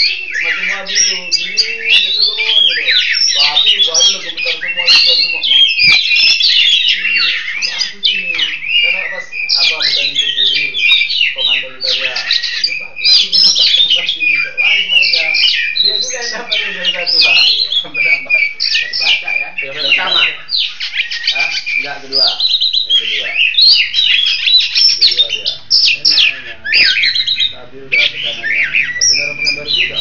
tuh. Gini aja dulu aja deh wabi baru lo gemetar semua juga semua ini bagus ini karena pas apa bukan itu dulu komando ya? Ini bagus ini apa tambah sini kok lain dia juga yang dapat dari satu pak berambah baca ya. Yang pertama. Hah? Enggak, kedua. vida.